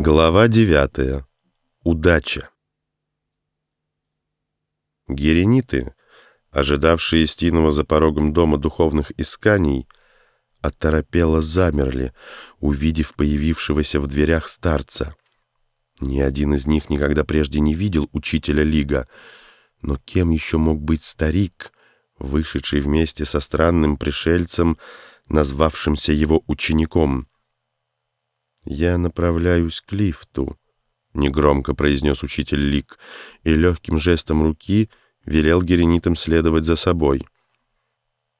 Глава девятая. Удача. Герениты, ожидавшие Стинова за порогом дома духовных исканий, оторопело замерли, увидев появившегося в дверях старца. Ни один из них никогда прежде не видел учителя Лига, но кем еще мог быть старик, вышедший вместе со странным пришельцем, назвавшимся его учеником — «Я направляюсь к лифту», — негромко произнес учитель Лик, и легким жестом руки велел геренитам следовать за собой.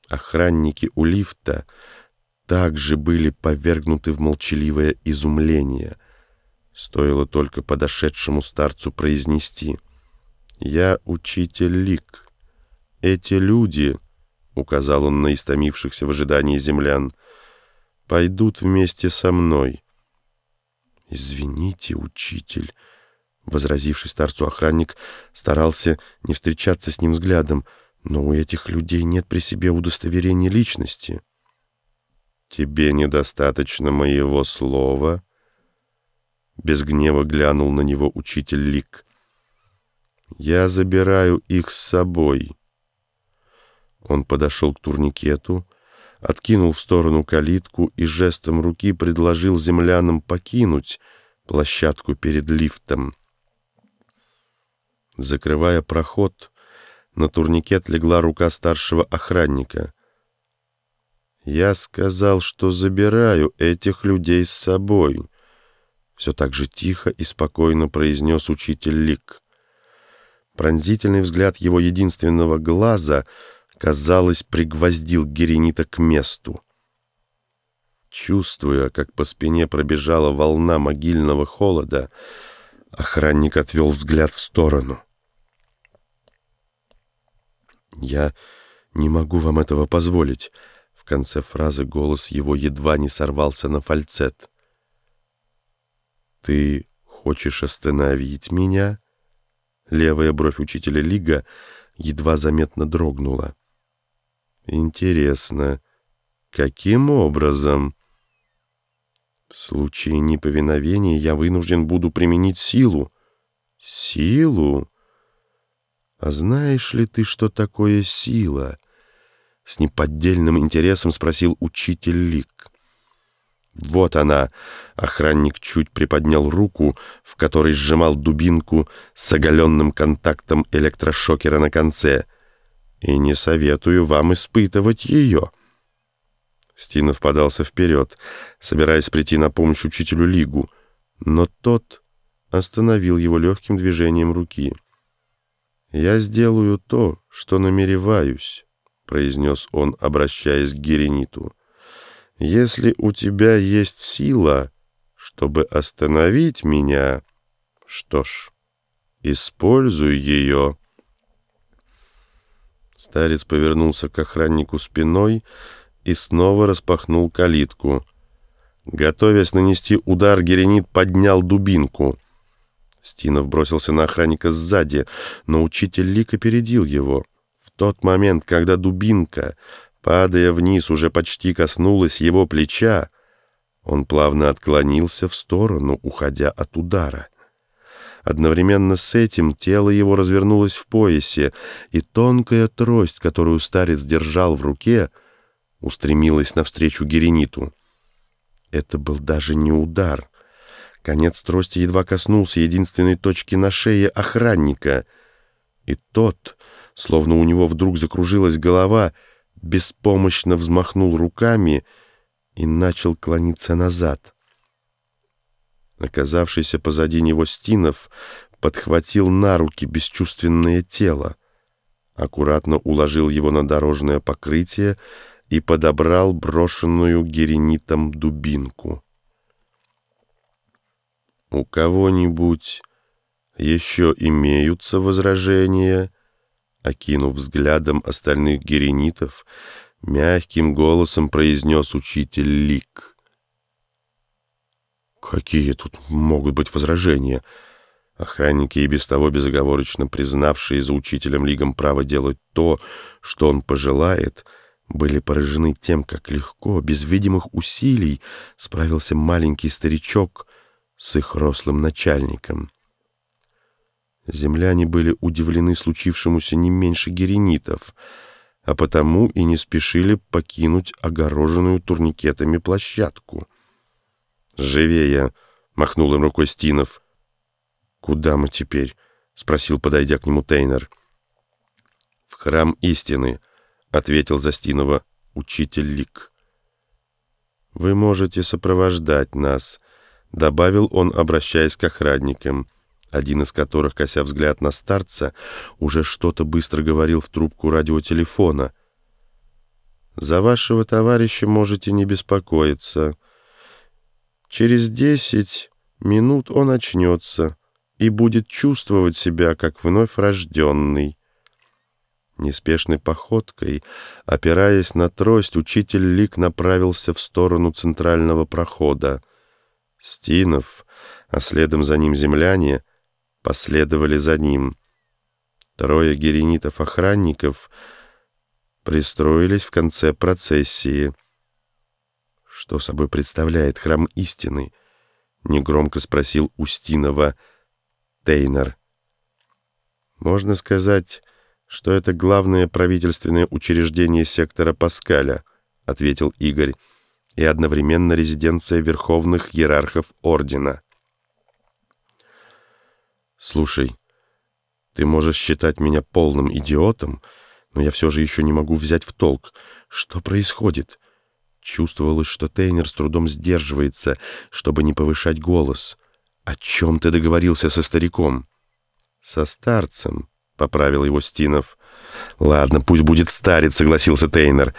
Охранники у лифта также были повергнуты в молчаливое изумление. Стоило только подошедшему старцу произнести «Я учитель Лик. Эти люди...» — указал он на истомившихся в ожидании землян, — «пойдут вместе со мной». «Извините, учитель», — возразивший старцу охранник, старался не встречаться с ним взглядом, «но у этих людей нет при себе удостоверения личности». «Тебе недостаточно моего слова?» Без гнева глянул на него учитель Лик. «Я забираю их с собой». Он подошел к турникету, откинул в сторону калитку и жестом руки предложил землянам покинуть площадку перед лифтом. Закрывая проход, на турникет легла рука старшего охранника. «Я сказал, что забираю этих людей с собой», — все так же тихо и спокойно произнес учитель Лик. Пронзительный взгляд его единственного глаза — казалось, пригвоздил Геренита к месту. Чувствуя, как по спине пробежала волна могильного холода, охранник отвел взгляд в сторону. «Я не могу вам этого позволить», — в конце фразы голос его едва не сорвался на фальцет. «Ты хочешь остановить меня?» Левая бровь учителя Лига едва заметно дрогнула. Интересно, каким образом? В случае неповиновения я вынужден буду применить силу. Силу? А знаешь ли ты, что такое сила? С неподдельным интересом спросил учитель Лик. Вот она. Охранник чуть приподнял руку, в которой сжимал дубинку с оголенным контактом электрошокера на конце — и не советую вам испытывать ее». Стинов подался вперед, собираясь прийти на помощь учителю Лигу, но тот остановил его легким движением руки. «Я сделаю то, что намереваюсь», — произнес он, обращаясь к Герениту. «Если у тебя есть сила, чтобы остановить меня, что ж, используй ее». Старец повернулся к охраннику спиной и снова распахнул калитку. Готовясь нанести удар, Геренит поднял дубинку. Стинов бросился на охранника сзади, но учитель Лик опередил его. В тот момент, когда дубинка, падая вниз, уже почти коснулась его плеча, он плавно отклонился в сторону, уходя от удара. Одновременно с этим тело его развернулось в поясе, и тонкая трость, которую старец держал в руке, устремилась навстречу Герениту. Это был даже не удар. Конец трости едва коснулся единственной точки на шее охранника, и тот, словно у него вдруг закружилась голова, беспомощно взмахнул руками и начал клониться назад. Оказавшийся позади него Стинов подхватил на руки бесчувственное тело, аккуратно уложил его на дорожное покрытие и подобрал брошенную геренитом дубинку. «У кого-нибудь еще имеются возражения?» Окинув взглядом остальных геренитов, мягким голосом произнес учитель Лик — Какие тут могут быть возражения? Охранники, и без того безоговорочно признавшие за учителем Лигом право делать то, что он пожелает, были поражены тем, как легко, без видимых усилий, справился маленький старичок с их рослым начальником. Земляне были удивлены случившемуся не меньше геренитов, а потому и не спешили покинуть огороженную турникетами площадку. «Живее!» — махнул им рукой Стинов. «Куда мы теперь?» — спросил, подойдя к нему Тейнер. «В храм истины», — ответил Застинова учитель Лик. «Вы можете сопровождать нас», — добавил он, обращаясь к охранникам, один из которых, кося взгляд на старца, уже что-то быстро говорил в трубку радиотелефона. «За вашего товарища можете не беспокоиться. Через десять минут он очнется и будет чувствовать себя, как вновь рожденный». Неспешной походкой, опираясь на трость, учитель Лик направился в сторону центрального прохода. Стинов, а следом за ним земляне, последовали за ним. Трое геренитов-охранников пристроились в конце процессии. «Что собой представляет храм истины?» — негромко спросил Устинова Тейнер. «Можно сказать...» что это главное правительственное учреждение сектора Паскаля, ответил Игорь, и одновременно резиденция верховных иерархов ордена. Слушай, ты можешь считать меня полным идиотом, но я все же еще не могу взять в толк, что происходит. Чувствовалось, что Тейнер с трудом сдерживается, чтобы не повышать голос. О чем ты договорился со стариком? Со старцем, поправил его Стинов. «Ладно, пусть будет старец», — согласился Тейнер.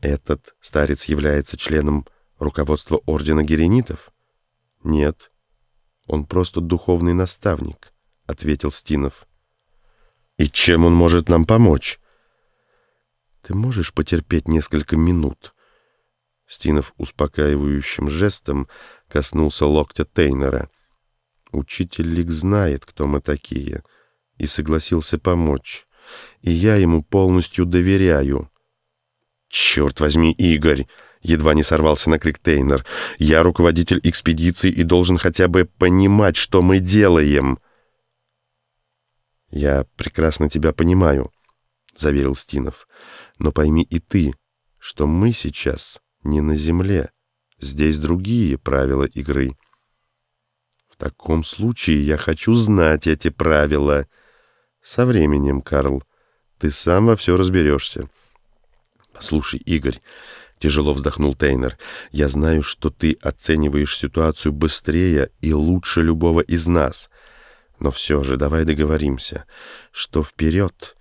«Этот старец является членом руководства Ордена Геренитов?» «Нет, он просто духовный наставник», — ответил Стинов. «И чем он может нам помочь?» «Ты можешь потерпеть несколько минут?» Стинов успокаивающим жестом коснулся локтя Тейнера. «Учитель Лик знает, кто мы такие» и согласился помочь. И я ему полностью доверяю. «Черт возьми, Игорь!» — едва не сорвался на крик Тейнер. «Я руководитель экспедиции и должен хотя бы понимать, что мы делаем!» «Я прекрасно тебя понимаю», — заверил Стинов. «Но пойми и ты, что мы сейчас не на земле. Здесь другие правила игры». «В таком случае я хочу знать эти правила», — со временем, Карл. Ты сам во все разберешься. Послушай, Игорь, тяжело вздохнул Тейнер, я знаю, что ты оцениваешь ситуацию быстрее и лучше любого из нас. Но все же давай договоримся, что вперед